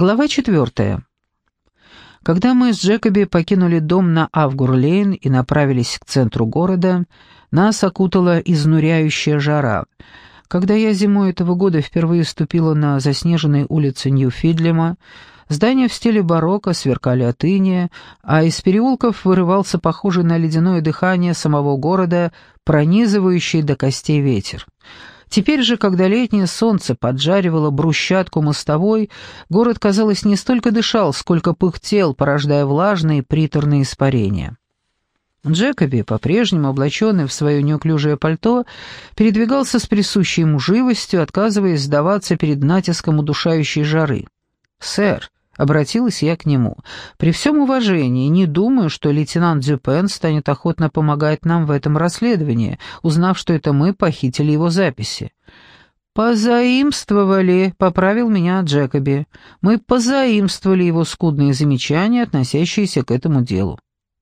Глава четвертая. Когда мы с Джекоби покинули дом на Авгур-Лейн и направились к центру города, нас окутала изнуряющая жара. Когда я зимой этого года впервые ступила на заснеженные улицы Нью-Фидлема, здания в стиле барокко сверкали от иния, а из переулков вырывался похожий на ледяное дыхание самого города, пронизывающий до костей ветер. Теперь же, когда летнее солнце поджаривало брусчатку мостовой, город, казалось, не столько дышал, сколько пыхтел, порождая влажные приторные испарения. Джекоби, по-прежнему облаченный в свое неуклюжее пальто, передвигался с присущей ему живостью, отказываясь сдаваться перед натиском удушающей жары. «Сэр», — обратилась я к нему, — «при всем уважении не думаю, что лейтенант Дюпен станет охотно помогать нам в этом расследовании, узнав, что это мы похитили его записи». «Позаимствовали», — поправил меня Джекоби. «Мы позаимствовали его скудные замечания, относящиеся к этому делу».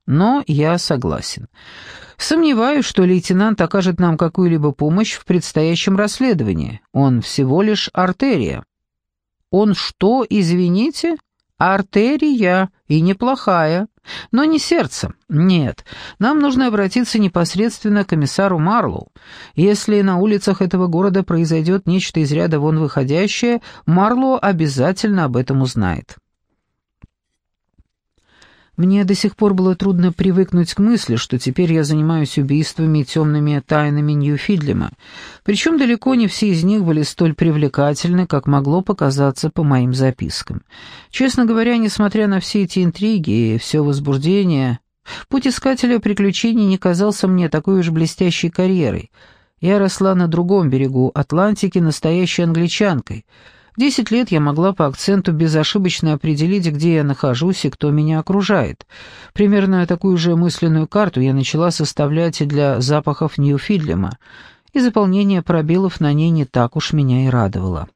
Но я согласен. Сомневаюсь, что лейтенант окажет нам какую-либо помощь в предстоящем расследовании. Он всего лишь артерия. Он что, извините? Артерия, и неплохая. Но не сердце. Нет, нам нужно обратиться непосредственно к комиссару Марлоу. Если на улицах этого города произойдет нечто из ряда вон выходящее, Марлоу обязательно об этом узнает. Мне до сих пор было трудно привыкнуть к мысли, что теперь я занимаюсь убийствами и темными тайнами Ньюфидлема, причем далеко не все из них были столь привлекательны, как могло показаться по моим запискам. Честно говоря, несмотря на все эти интриги и все возбуждение, путь искателя приключений не казался мне такой уж блестящей карьерой. Я росла на другом берегу Атлантики настоящей англичанкой — Десять лет я могла по акценту безошибочно определить, где я нахожусь и кто меня окружает. Примерно такую же мысленную карту я начала составлять и для запахов Ньюфидлема, и заполнение пробелов на ней не так уж меня и радовало.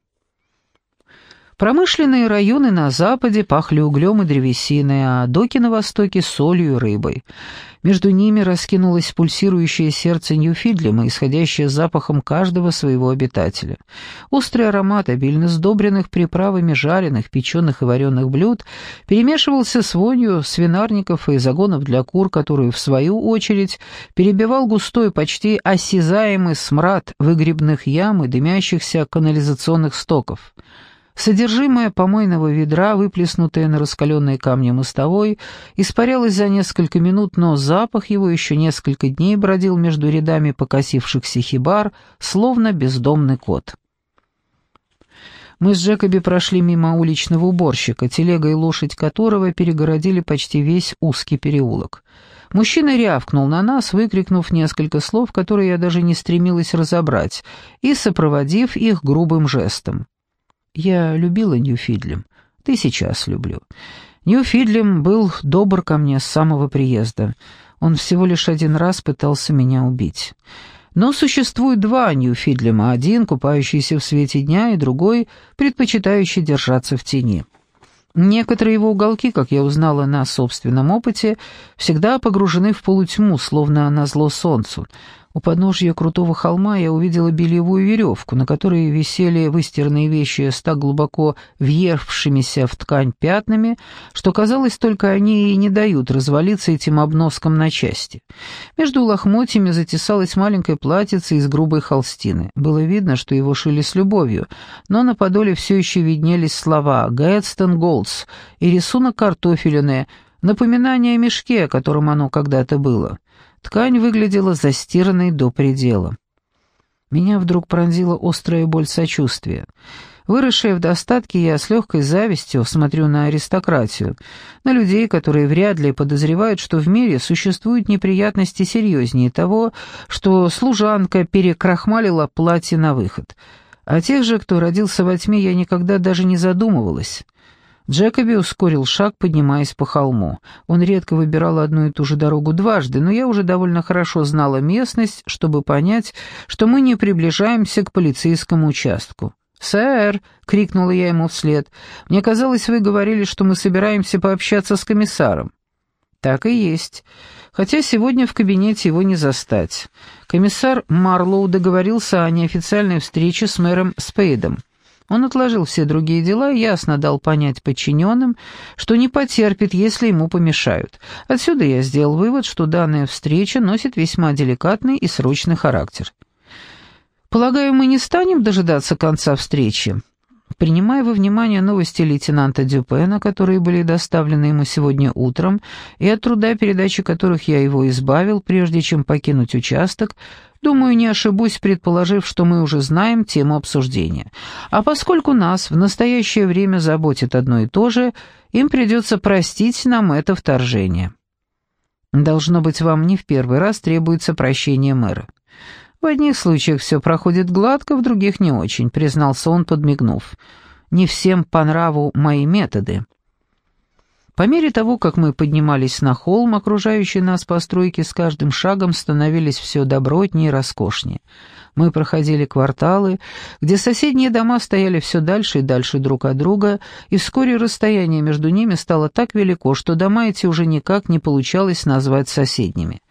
Промышленные районы на западе пахли углем и древесиной, а доки на востоке — солью и рыбой. Между ними раскинулось пульсирующее сердце Ньюфидлема, исходящее запахом каждого своего обитателя. Острый аромат обильно сдобренных приправами жареных, печеных и вареных блюд перемешивался с вонью свинарников и загонов для кур, которую, в свою очередь, перебивал густой, почти осязаемый смрад выгребных ям и дымящихся канализационных стоков. Содержимое помойного ведра, выплеснутое на раскаленные камни мостовой, испарялось за несколько минут, но запах его еще несколько дней бродил между рядами покосившихся хибар, словно бездомный кот. Мы с Джекоби прошли мимо уличного уборщика, телега и лошадь которого перегородили почти весь узкий переулок. Мужчина рявкнул на нас, выкрикнув несколько слов, которые я даже не стремилась разобрать, и сопроводив их грубым жестом. Я любила Ньюфидлем, ты сейчас люблю. Ньюфидлем был добр ко мне с самого приезда. Он всего лишь один раз пытался меня убить. Но существует два Ньюфидлема, один, купающийся в свете дня, и другой, предпочитающий держаться в тени. Некоторые его уголки, как я узнала на собственном опыте, всегда погружены в полутьму, словно на зло солнцу — у подножья крутого холма я увидела бельевую веревку, на которой висели выстиранные вещи с так глубоко въевшимися в ткань пятнами, что, казалось, только они и не дают развалиться этим обноском на части. Между лохмотьями затесалось маленькое платьице из грубой холстины. Было видно, что его шили с любовью, но на подоле все еще виднелись слова «Гэтстон Голдс» и рисунок картофелины, напоминание о мешке, которым оно когда-то было. Ткань выглядела застиранной до предела. Меня вдруг пронзила острая боль сочувствия. Выросшая в достатке, я с легкой завистью смотрю на аристократию, на людей, которые вряд ли подозревают, что в мире существуют неприятности серьезнее того, что служанка перекрахмалила платье на выход. О тех же, кто родился во тьме, я никогда даже не задумывалась. Джекоби ускорил шаг, поднимаясь по холму. Он редко выбирал одну и ту же дорогу дважды, но я уже довольно хорошо знала местность, чтобы понять, что мы не приближаемся к полицейскому участку. «Сэр!» — крикнула я ему вслед. «Мне казалось, вы говорили, что мы собираемся пообщаться с комиссаром». «Так и есть. Хотя сегодня в кабинете его не застать. Комиссар Марлоу договорился о неофициальной встрече с мэром Спейдом. Он отложил все другие дела и ясно дал понять подчиненным, что не потерпит, если ему помешают. Отсюда я сделал вывод, что данная встреча носит весьма деликатный и срочный характер. Полагаю, мы не станем дожидаться конца встречи. Принимая во внимание новости лейтенанта Дюпена, которые были доставлены ему сегодня утром, и от труда передачи которых я его избавил, прежде чем покинуть участок, думаю, не ошибусь, предположив, что мы уже знаем тему обсуждения. А поскольку нас в настоящее время заботит одно и то же, им придется простить нам это вторжение. Должно быть, вам не в первый раз требуется прощение мэра. «В одних случаях все проходит гладко, в других не очень», — признался он, подмигнув. «Не всем по нраву мои методы». По мере того, как мы поднимались на холм, окружающие нас постройки с каждым шагом становились все добротнее и роскошнее. Мы проходили кварталы, где соседние дома стояли все дальше и дальше друг от друга, и вскоре расстояние между ними стало так велико, что дома эти уже никак не получалось назвать соседними.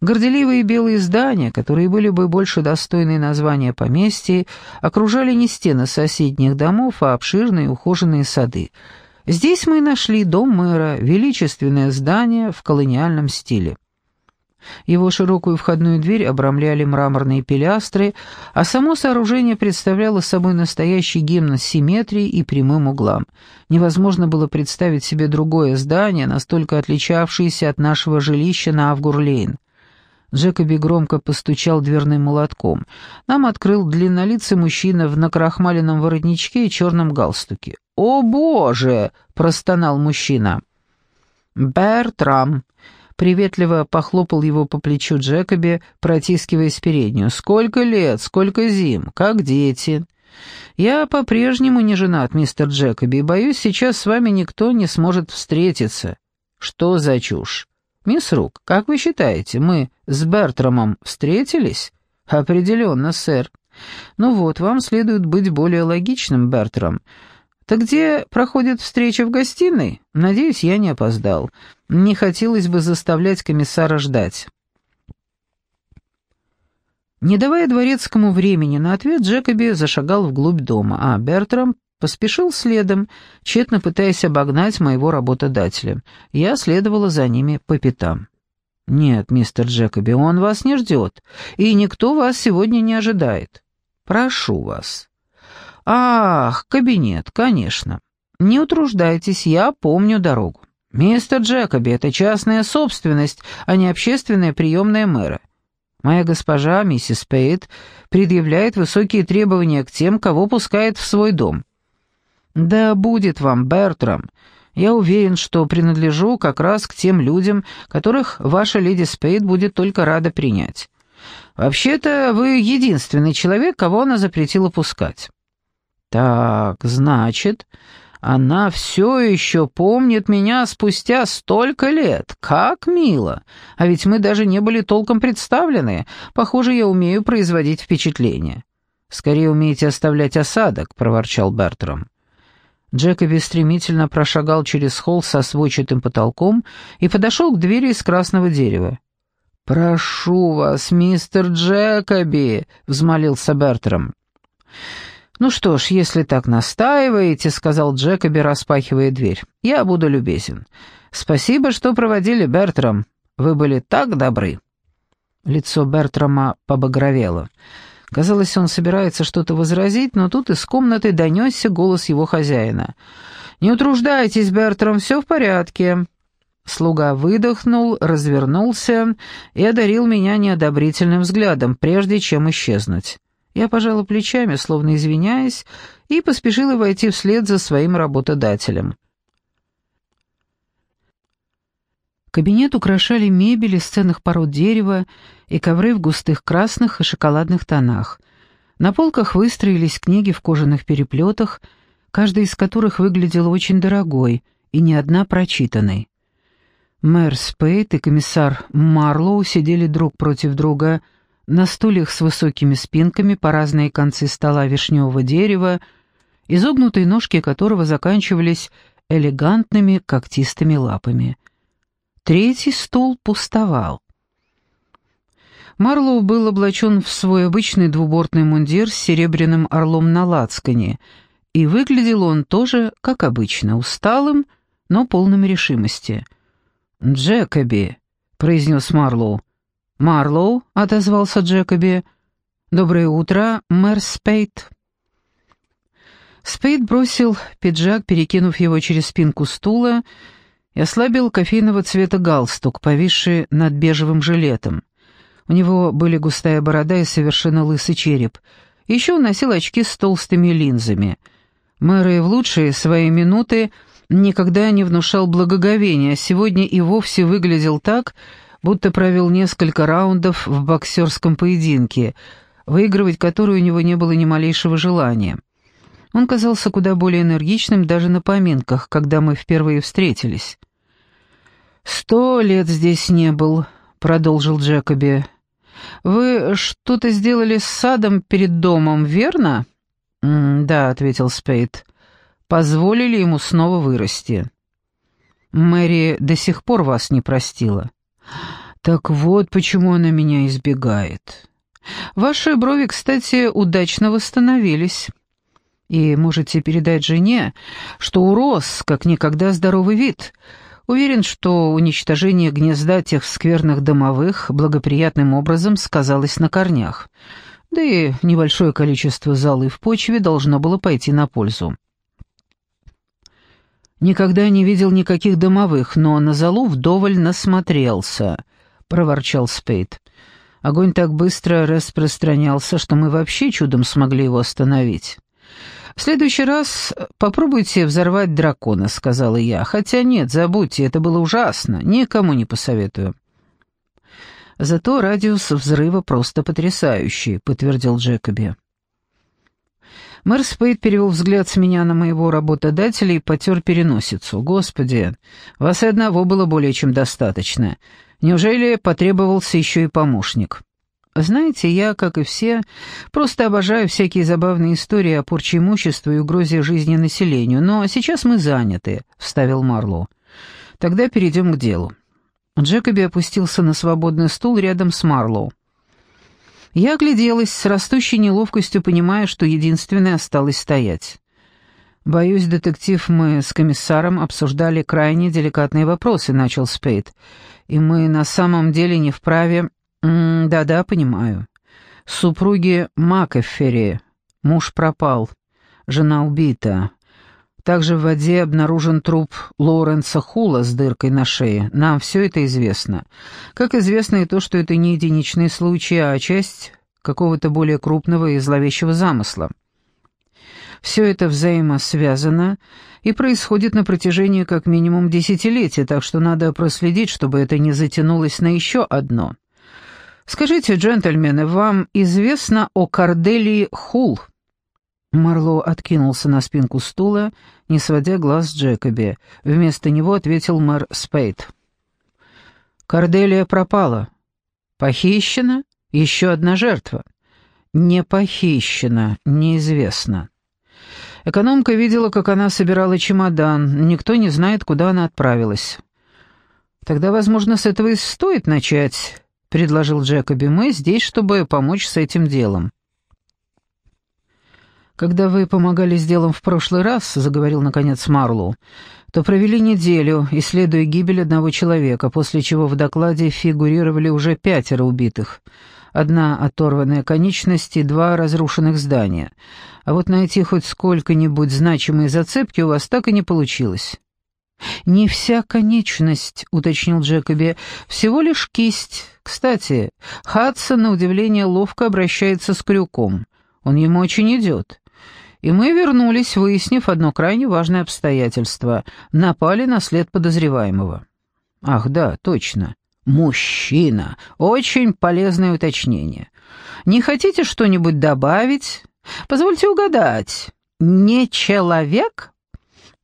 Горделивые белые здания, которые были бы больше достойны названия поместья, окружали не стены соседних домов, а обширные ухоженные сады. Здесь мы нашли дом мэра, величественное здание в колониальном стиле. Его широкую входную дверь обрамляли мраморные пилястры, а само сооружение представляло собой настоящий гимн симметрии и прямым углам. Невозможно было представить себе другое здание, настолько отличавшееся от нашего жилища на Авгурлейн. Джекоби громко постучал дверным молотком. Нам открыл длиннолицый мужчина в накрахмаленном воротничке и черном галстуке. «О, Боже!» — простонал мужчина. «Бертрам!» — приветливо похлопал его по плечу Джекоби, протискиваясь в переднюю. «Сколько лет, сколько зим, как дети!» «Я по-прежнему не женат, мистер Джекоби, боюсь, сейчас с вами никто не сможет встретиться». «Что за чушь?» «Мисс Рук, как вы считаете, мы с Бертрамом встретились?» «Определенно, сэр». «Ну вот, вам следует быть более логичным, Бертрам. Так где проходит встреча в гостиной? Надеюсь, я не опоздал. Не хотелось бы заставлять комиссара ждать». Не давая дворецкому времени на ответ, Джекоби зашагал вглубь дома, а Бертрам Поспешил следом, тщетно пытаясь обогнать моего работодателя. Я следовала за ними по пятам. «Нет, мистер Джекоби, он вас не ждет, и никто вас сегодня не ожидает. Прошу вас». «Ах, кабинет, конечно. Не утруждайтесь, я помню дорогу. Мистер Джекоби, это частная собственность, а не общественная приемная мэра. Моя госпожа, миссис Пейт, предъявляет высокие требования к тем, кого пускает в свой дом. «Да будет вам, Бертрам. Я уверен, что принадлежу как раз к тем людям, которых ваша леди Спейд будет только рада принять. Вообще-то вы единственный человек, кого она запретила пускать». «Так, значит, она все еще помнит меня спустя столько лет. Как мило! А ведь мы даже не были толком представлены. Похоже, я умею производить впечатление». «Скорее умеете оставлять осадок», — проворчал Бертрам. Джекоби стремительно прошагал через холл со сводчатым потолком и подошел к двери из красного дерева. «Прошу вас, мистер Джекоби!» — взмолился Бертрам. «Ну что ж, если так настаиваете», — сказал Джекоби, распахивая дверь, — «я буду любезен. Спасибо, что проводили, Бертрам. Вы были так добры». Лицо Бертрама побагровело. Казалось, он собирается что-то возразить, но тут из комнаты донесся голос его хозяина. «Не утруждайтесь, Бертрам, все в порядке». Слуга выдохнул, развернулся и одарил меня неодобрительным взглядом, прежде чем исчезнуть. Я пожала плечами, словно извиняясь, и поспешила войти вслед за своим работодателем. Кабинет украшали мебель из ценных пород дерева и ковры в густых красных и шоколадных тонах. На полках выстроились книги в кожаных переплетах, каждая из которых выглядела очень дорогой и ни одна прочитанной. Мэр Спейт и комиссар Марлоу сидели друг против друга на стульях с высокими спинками по разные концы стола вишневого дерева, изогнутые ножки которого заканчивались элегантными когтистыми лапами. Третий стул пустовал. Марлоу был облачен в свой обычный двубортный мундир с серебряным орлом на лацкане и выглядел он тоже, как обычно, усталым, но полным решимости. «Джекоби», — произнес Марлоу. «Марлоу», — отозвался Джекоби. «Доброе утро, мэр Спейт». Спейд бросил пиджак, перекинув его через спинку стула, и ослабил кофейного цвета галстук, повисший над бежевым жилетом. У него были густая борода и совершенно лысый череп. Еще он носил очки с толстыми линзами. Мэр в лучшие свои минуты никогда не внушал благоговения, а сегодня и вовсе выглядел так, будто провел несколько раундов в боксерском поединке, выигрывать который у него не было ни малейшего желания. Он казался куда более энергичным даже на поминках, когда мы впервые встретились. «Сто лет здесь не был», — продолжил Джекоби. «Вы что-то сделали с садом перед домом, верно?» «Да», — ответил Спейд. «Позволили ему снова вырасти». «Мэри до сих пор вас не простила». «Так вот, почему она меня избегает». «Ваши брови, кстати, удачно восстановились». И можете передать жене, что урос, как никогда здоровый вид. Уверен, что уничтожение гнезда тех скверных домовых благоприятным образом сказалось на корнях. Да и небольшое количество золы в почве должно было пойти на пользу. «Никогда не видел никаких домовых, но на золу вдоволь насмотрелся», — проворчал Спейд. «Огонь так быстро распространялся, что мы вообще чудом смогли его остановить». «В следующий раз попробуйте взорвать дракона», — сказала я. «Хотя нет, забудьте, это было ужасно, никому не посоветую». «Зато радиус взрыва просто потрясающий», — подтвердил Джекоби. Мэр Спейд перевел взгляд с меня на моего работодателя и потер переносицу. «Господи, вас и одного было более чем достаточно. Неужели потребовался еще и помощник?» Знаете, я, как и все, просто обожаю всякие забавные истории о порче имущества и угрозе жизни населению, но сейчас мы заняты», — вставил Марло. «Тогда перейдем к делу». Джекоби опустился на свободный стул рядом с Марлоу. Я огляделась с растущей неловкостью, понимая, что единственное осталось стоять. «Боюсь, детектив, мы с комиссаром обсуждали крайне деликатные вопросы», — начал Спейд. «И мы на самом деле не вправе...» «Да-да, понимаю. Супруги Макэффери. Муж пропал. Жена убита. Также в воде обнаружен труп Лоуренса Хула с дыркой на шее. Нам все это известно. Как известно и то, что это не единичный случай, а часть какого-то более крупного и зловещего замысла. Все это взаимосвязано и происходит на протяжении как минимум десятилетия, так что надо проследить, чтобы это не затянулось на еще одно – «Скажите, джентльмены, вам известно о Корделии Хул?» Марло откинулся на спинку стула, не сводя глаз с Джекоби. Вместо него ответил мэр Спейд. «Корделия пропала. Похищена? Еще одна жертва. Не похищена, неизвестно. Экономка видела, как она собирала чемодан. Никто не знает, куда она отправилась. Тогда, возможно, с этого и стоит начать». — предложил Джекоби. «Мы здесь, чтобы помочь с этим делом». «Когда вы помогали с делом в прошлый раз», — заговорил наконец Марлоу, «то провели неделю, исследуя гибель одного человека, после чего в докладе фигурировали уже пятеро убитых. Одна оторванная конечность и два разрушенных здания. А вот найти хоть сколько-нибудь значимые зацепки у вас так и не получилось». «Не вся конечность», — уточнил Джекоби, — «всего лишь кисть. Кстати, Хадсон, на удивление, ловко обращается с крюком. Он ему очень идет. И мы вернулись, выяснив одно крайне важное обстоятельство. Напали на след подозреваемого». «Ах, да, точно. Мужчина. Очень полезное уточнение. Не хотите что-нибудь добавить? Позвольте угадать. Не человек?»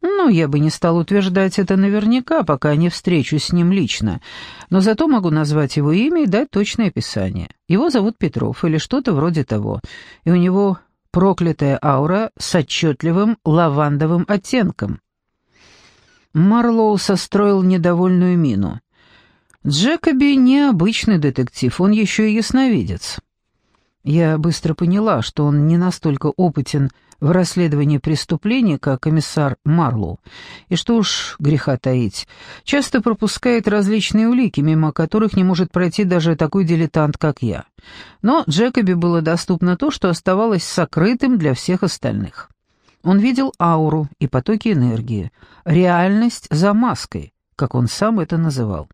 Ну, я бы не стал утверждать это наверняка, пока не встречусь с ним лично, но зато могу назвать его имя и дать точное описание. Его зовут Петров или что-то вроде того, и у него проклятая аура с отчетливым лавандовым оттенком. Марлоу состроил недовольную мину. Джекоби необычный детектив, он еще и ясновидец. Я быстро поняла, что он не настолько опытен в расследовании преступления, как комиссар Марлоу, и что уж греха таить, часто пропускает различные улики, мимо которых не может пройти даже такой дилетант, как я. Но Джекоби было доступно то, что оставалось сокрытым для всех остальных. Он видел ауру и потоки энергии, реальность за маской, как он сам это называл.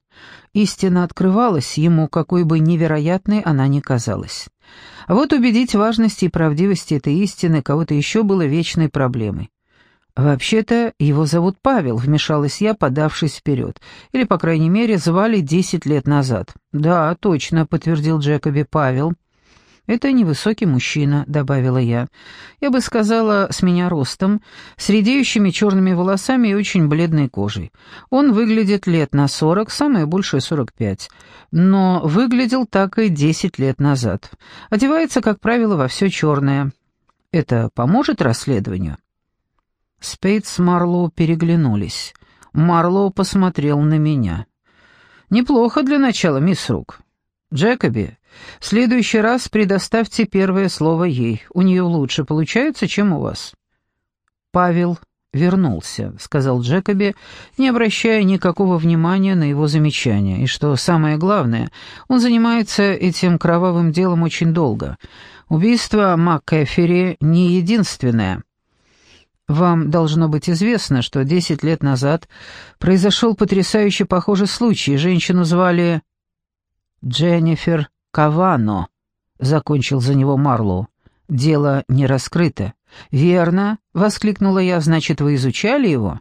Истина открывалась ему, какой бы невероятной она ни казалась. А вот убедить важности и правдивости этой истины кого-то еще было вечной проблемой. «Вообще-то его зовут Павел», — вмешалась я, подавшись вперед. «Или, по крайней мере, звали десять лет назад». «Да, точно», — подтвердил Джекоби Павел. «Это невысокий мужчина», — добавила я. «Я бы сказала, с меня ростом, с редеющими черными волосами и очень бледной кожей. Он выглядит лет на сорок, самое большее сорок пять. Но выглядел так и десять лет назад. Одевается, как правило, во все черное. Это поможет расследованию?» Спейд с Марлоу переглянулись. Марлоу посмотрел на меня. «Неплохо для начала, мисс Рук. Джекоби, в следующий раз предоставьте первое слово ей. У нее лучше получается, чем у вас». «Павел вернулся», — сказал Джекоби, не обращая никакого внимания на его замечания. И что самое главное, он занимается этим кровавым делом очень долго. Убийство МакКэфери не единственное. Вам должно быть известно, что десять лет назад произошел потрясающе похожий случай. Женщину звали Дженнифер Кавано», — закончил за него Марлоу. «Дело не раскрыто». «Верно», — воскликнула я, — «значит, вы изучали его?»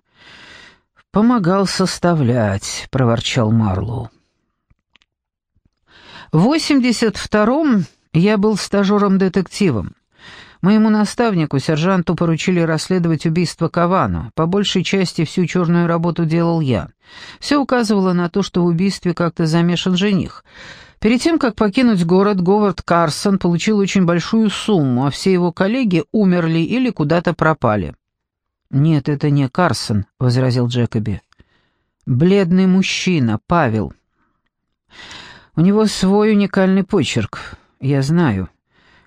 «Помогал составлять», — проворчал Марлоу. В 82-м я был стажером-детективом. Моему наставнику, сержанту, поручили расследовать убийство Кавана. По большей части всю черную работу делал я. Все указывало на то, что в убийстве как-то замешан жених. Перед тем, как покинуть город, Говард Карсон получил очень большую сумму, а все его коллеги умерли или куда-то пропали. «Нет, это не Карсон», — возразил Джекоби. «Бледный мужчина, Павел. У него свой уникальный почерк, я знаю».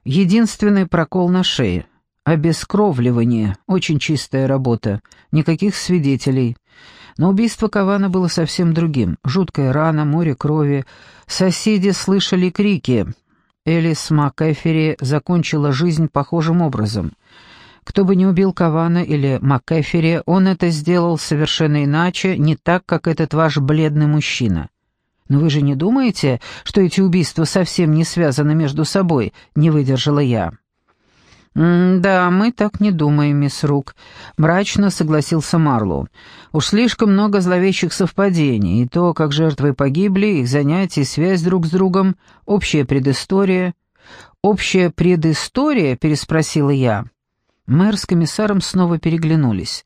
Единственный прокол на шее. Обескровливание. Очень чистая работа. Никаких свидетелей. Но убийство Кавана было совсем другим. Жуткая рана, море крови. Соседи слышали крики. Элис МакКэфери закончила жизнь похожим образом. Кто бы ни убил Кавана или МакКэфери, он это сделал совершенно иначе, не так, как этот ваш бледный мужчина. «Но вы же не думаете, что эти убийства совсем не связаны между собой?» — не выдержала я. «Да, мы так не думаем, мисс Рук», — мрачно согласился Марлоу. «Уж слишком много зловещих совпадений, и то, как жертвы погибли, их занятия, связь друг с другом, общая предыстория». «Общая предыстория?» — переспросила я. Мэр с комиссаром снова переглянулись.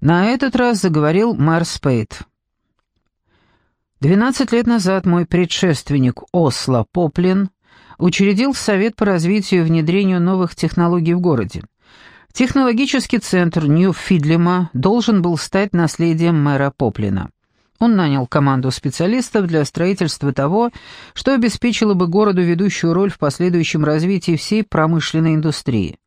На этот раз заговорил мэр Спейд. Двенадцать лет назад мой предшественник Осло Поплин учредил Совет по развитию и внедрению новых технологий в городе. Технологический центр Нью-Фидлема должен был стать наследием мэра Поплина. Он нанял команду специалистов для строительства того, что обеспечило бы городу ведущую роль в последующем развитии всей промышленной индустрии.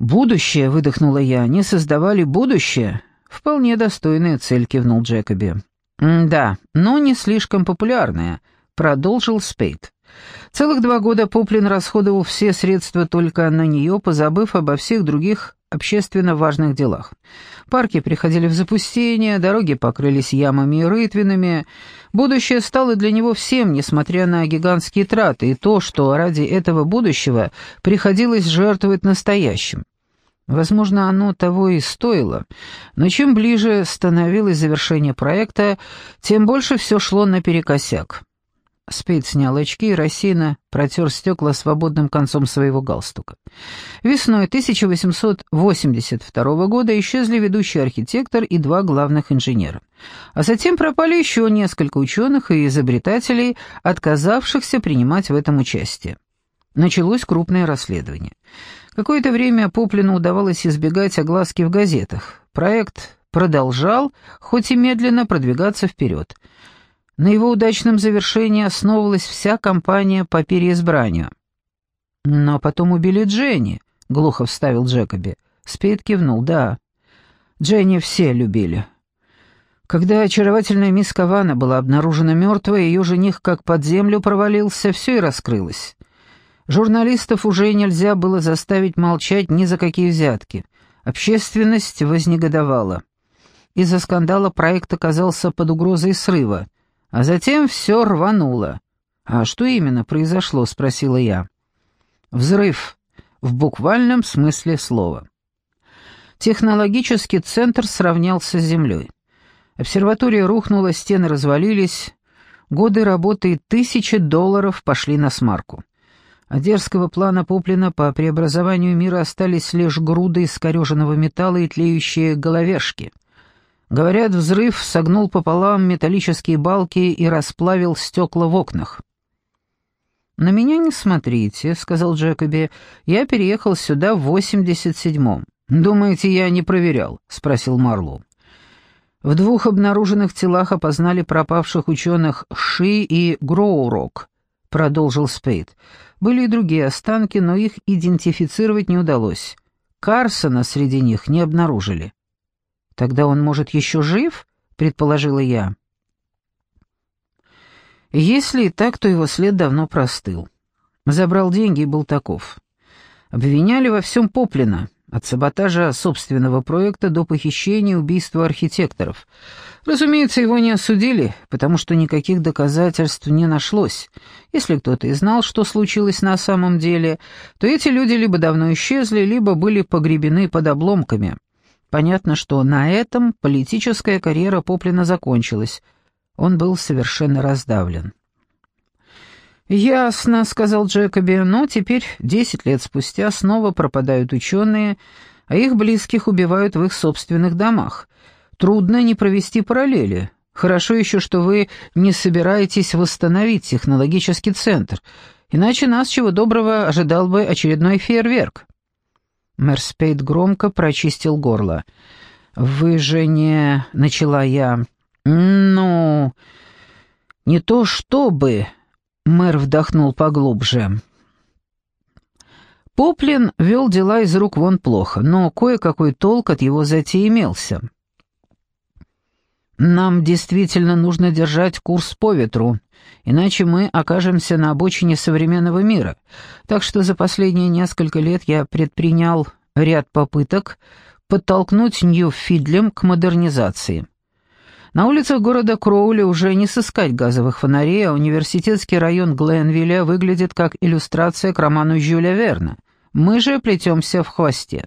«Будущее», — выдохнула я, — «не создавали будущее?» «Вполне достойная цель», — кивнул Джекоби. «Да, но не слишком популярная», — продолжил Спейд. Целых два года Поплин расходовал все средства только на нее, позабыв обо всех других общественно важных делах. Парки приходили в запустение, дороги покрылись ямами и рытвинами. Будущее стало для него всем, несмотря на гигантские траты, и то, что ради этого будущего приходилось жертвовать настоящим. Возможно, оно того и стоило, но чем ближе становилось завершение проекта, тем больше все шло наперекосяк. Спейд снял очки и рассеянно протер стекла свободным концом своего галстука. Весной 1882 года исчезли ведущий архитектор и два главных инженера. А затем пропали еще несколько ученых и изобретателей, отказавшихся принимать в этом участие. Началось крупное расследование. Какое-то время Поплину удавалось избегать огласки в газетах. Проект продолжал, хоть и медленно, продвигаться вперед. На его удачном завершении основывалась вся кампания по переизбранию. Но потом убили Дженни, — глухо вставил Джекоби. Спейд кивнул. «Да, Дженни все любили. Когда очаровательная мисс Кавана была обнаружена мертвой, ее жених как под землю провалился, все и раскрылось. Журналистов уже нельзя было заставить молчать ни за какие взятки. Общественность вознегодовала. Из-за скандала проект оказался под угрозой срыва, а затем все рвануло. «А что именно произошло?» — спросила я. «Взрыв, в буквальном смысле слова». Технологический центр сравнялся с Землей. Обсерватория рухнула, стены развалились, годы работы и тысячи долларов пошли на смарку. От дерзкого плана Поплина по преобразованию мира остались лишь груды искореженного металла и тлеющие головешки. Говорят, взрыв согнул пополам металлические балки и расплавил стекла в окнах. «На меня не смотрите», — сказал Джекоби. «Я переехал сюда в 87-м. «Думаете, я не проверял?» — спросил Марлоу. В двух обнаруженных телах опознали пропавших ученых Ши и Гроурок, продолжил Спейд. Были и другие останки, но их идентифицировать не удалось. Карсона среди них не обнаружили. «Тогда он, может, еще жив?» — предположила я. Если и так, то его след давно простыл. Забрал деньги и был таков. Обвиняли во всем Поплина, от саботажа собственного проекта до похищения и убийства архитекторов. Разумеется, его не осудили, потому что никаких доказательств не нашлось. Если кто-то и знал, что случилось на самом деле, то эти люди либо давно исчезли, либо были погребены под обломками. Понятно, что на этом политическая карьера Поплина закончилась. Он был совершенно раздавлен. «Ясно», — сказал Джекоби, — «но теперь, десять лет спустя, снова пропадают ученые, а их близких убивают в их собственных домах. Трудно не провести параллели. Хорошо еще, что вы не собираетесь восстановить технологический центр, иначе нас, чего доброго, ожидал бы очередной фейерверк». Мэр Спейд громко прочистил горло. «Вы же не...» — начала я. «Ну...» «Не то чтобы...» Мэр вдохнул поглубже. Поплин вел дела из рук вон плохо, но кое-какой толк от его затеи имелся. «Нам действительно нужно держать курс по ветру, иначе мы окажемся на обочине современного мира. Так что за последние несколько лет я предпринял ряд попыток подтолкнуть Нью-Фидлем к модернизации. На улицах города Кроули уже не сыскать газовых фонарей, а университетский район Гленвилля выглядит как иллюстрация к роману Жюля Верна. Мы же плетемся в хвосте.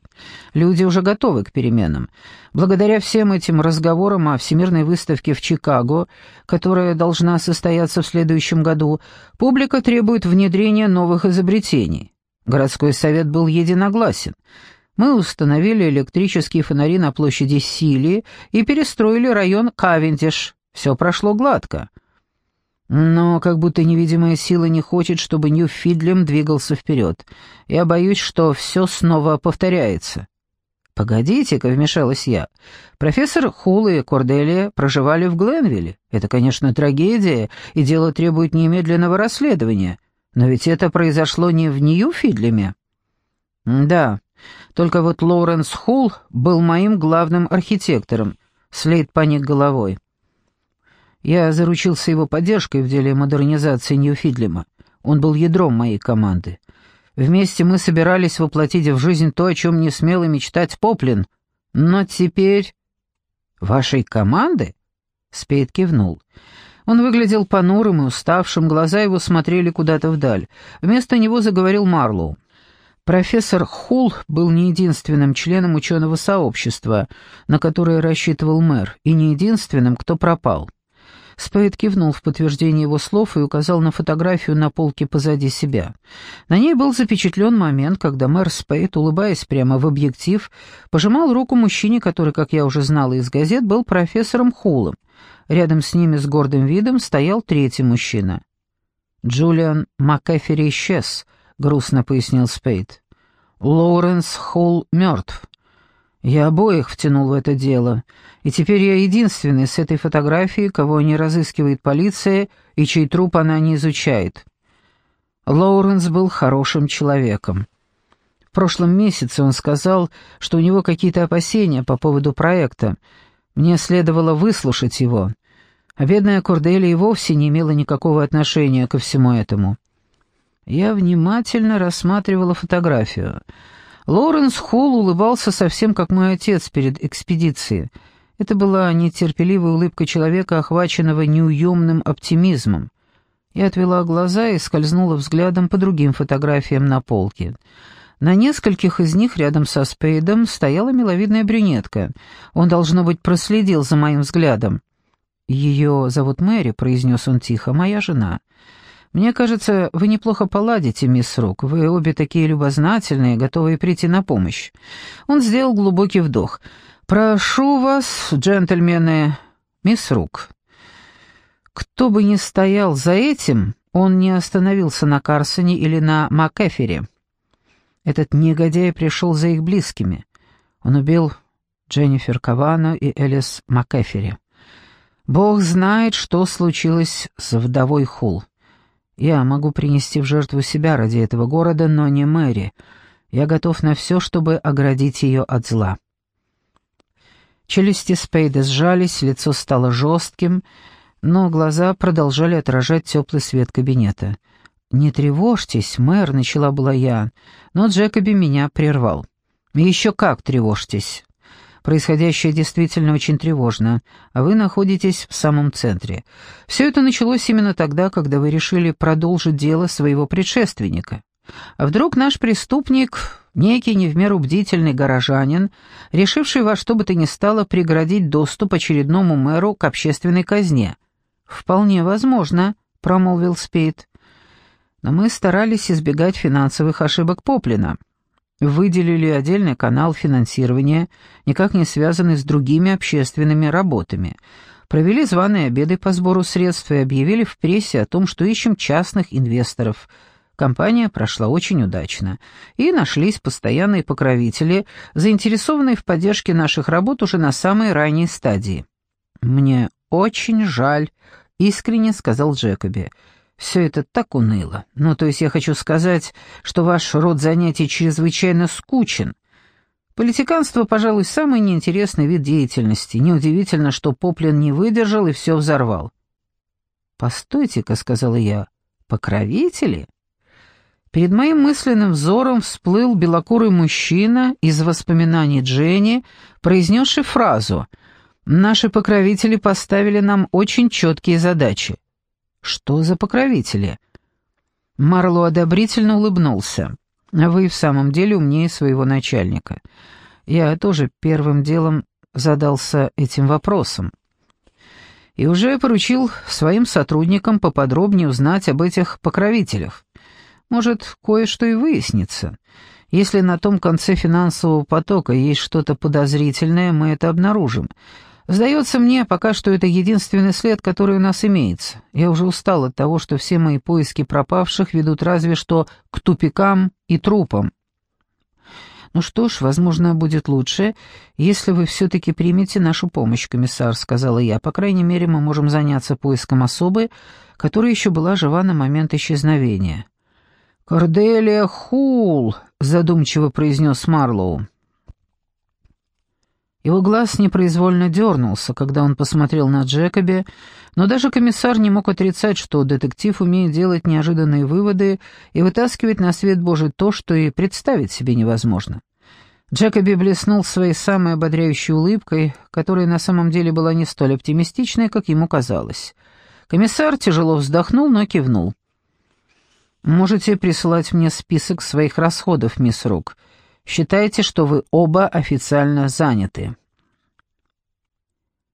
Люди уже готовы к переменам. Благодаря всем этим разговорам о Всемирной выставке в Чикаго, которая должна состояться в следующем году, публика требует внедрения новых изобретений. Городской совет был единогласен. Мы установили электрические фонари на площади Сили и перестроили район Кавендиш. Все прошло гладко. Но как будто невидимая сила не хочет, чтобы Нью-Фидлем двигался вперед. Я боюсь, что все снова повторяется. «Погодите-ка», — вмешалась я. «Профессор Хул и Корделия проживали в Гленвилле. Это, конечно, трагедия, и дело требует немедленного расследования. Но ведь это произошло не в Нью-Фидлеме». «Да, только вот Лоуренс Холл был моим главным архитектором. Слейд поник головой. Я заручился его поддержкой в деле модернизации Ньюфидлема. Он был ядром моей команды. Вместе мы собирались воплотить в жизнь то, о чем не смел и мечтать Поплин. Но теперь... «Вашей команды?» Спейд кивнул. Он выглядел понурым и уставшим, глаза его смотрели куда-то вдаль. Вместо него заговорил Марлоу. Профессор Хул был не единственным членом ученого сообщества, на которое рассчитывал мэр, и не единственным, кто пропал. Спейд кивнул в подтверждение его слов и указал на фотографию на полке позади себя. На ней был запечатлен момент, когда мэр Спейд, улыбаясь прямо в объектив, пожимал руку мужчине, который, как я уже знала из газет, был профессором Хулом. Рядом с ними с гордым видом стоял третий мужчина. Джулиан МакЭфери исчез —— грустно пояснил Спейд. «Лоуренс Холл мертв. Я обоих втянул в это дело, и теперь я единственный с этой фотографией, кого не разыскивает полиция и чей труп она не изучает. Лоуренс был хорошим человеком. прошлом месяце он сказал, что у него какие-то опасения по поводу проекта. Мне следовало выслушать его. А бедная Корделия и вовсе не имела никакого отношения ко всему этому. Я внимательно рассматривала фотографию. Лоренс Холл улыбался совсем как мой отец перед экспедицией. Это была нетерпеливая улыбка человека, охваченного неуемным оптимизмом. Я отвела глаза и скользнула взглядом по другим фотографиям на полке. На нескольких из них рядом со Спейдом стояла миловидная брюнетка. Он, должно быть, проследил за моим взглядом. «Ее зовут Мэри», — произнес он тихо, — «моя жена». «Мне кажется, вы неплохо поладите, мисс Рук. Вы обе такие любознательные, готовые прийти на помощь». Он сделал глубокий вдох. «Прошу вас, джентльмены, мисс Рук, кто бы ни стоял за этим, он не остановился на Карсоне или на Макэфере. Этот негодяй пришел за их близкими. Он убил Дженнифер Кавана и Элис Макэфери. Бог знает, что случилось с вдовой Хул. Я могу принести в жертву себя ради этого города, но не Мэри. Я готов на все, чтобы оградить ее от зла. Челюсти Спейда сжались, лицо стало жестким, но глаза продолжали отражать теплый свет кабинета. «Не тревожьтесь, мэр», — начала была я, но Джекоби меня прервал. «Еще как тревожьтесь. Происходящее действительно очень тревожно, а вы находитесь в самом центре. Все это началось именно тогда, когда вы решили продолжить дело своего предшественника. А вдруг наш преступник, некий не в меру бдительный горожанин, решивший во что бы то ни стало преградить доступ очередному мэру к общественной казне, «Вполне возможно», — промолвил Спейд. «Но мы старались избегать финансовых ошибок Поплина. Выделили отдельный канал финансирования, никак не связанный с другими общественными работами. Провели званые обеды по сбору средств и объявили в прессе о том, что ищем частных инвесторов». Компания прошла очень удачно, и нашлись постоянные покровители, заинтересованные в поддержке наших работ уже на самой ранней стадии. Мне очень жаль, — искренне сказал Джекоби. «Все это так уныло. Ну, то есть я хочу сказать, что ваш род занятий чрезвычайно скучен. Политиканство, пожалуй, самый неинтересный вид деятельности. Неудивительно, что Поплин не выдержал и все взорвал». «Постойте-ка», — сказала я, — «покровители?» Перед моим мысленным взором всплыл белокурый мужчина из воспоминаний Дженни, произнесший фразу — Наши покровители поставили нам очень четкие задачи. Что за покровители? Марло одобрительно улыбнулся. Вы в самом деле умнее своего начальника. Я тоже первым делом задался этим вопросом. И уже поручил своим сотрудникам поподробнее узнать об этих покровителях. Может, кое-что и выяснится. Если на том конце финансового потока есть что-то подозрительное, мы это обнаружим. Сдается мне, пока что это единственный след, который у нас имеется. Я уже устал от того, что все мои поиски пропавших ведут разве что к тупикам и трупам. «Ну что ж, возможно, будет лучше, если вы все-таки примете нашу помощь, комиссар», — сказала я. «По крайней мере, мы можем заняться поиском особы, которая еще была жива на момент исчезновения». «Корделия Хул», — задумчиво произнес Марлоу. Его глаз непроизвольно дернулся, когда он посмотрел на Джекоби, но даже комиссар не мог отрицать, что детектив умеет делать неожиданные выводы и вытаскивать на свет Божий то, что и представить себе невозможно. Джекоби блеснул своей самой ободряющей улыбкой, которая на самом деле была не столь оптимистичной, как ему казалось. Комиссар тяжело вздохнул, но кивнул. «Можете присылать мне список своих расходов, мисс Рук. Считайте, что вы оба официально заняты».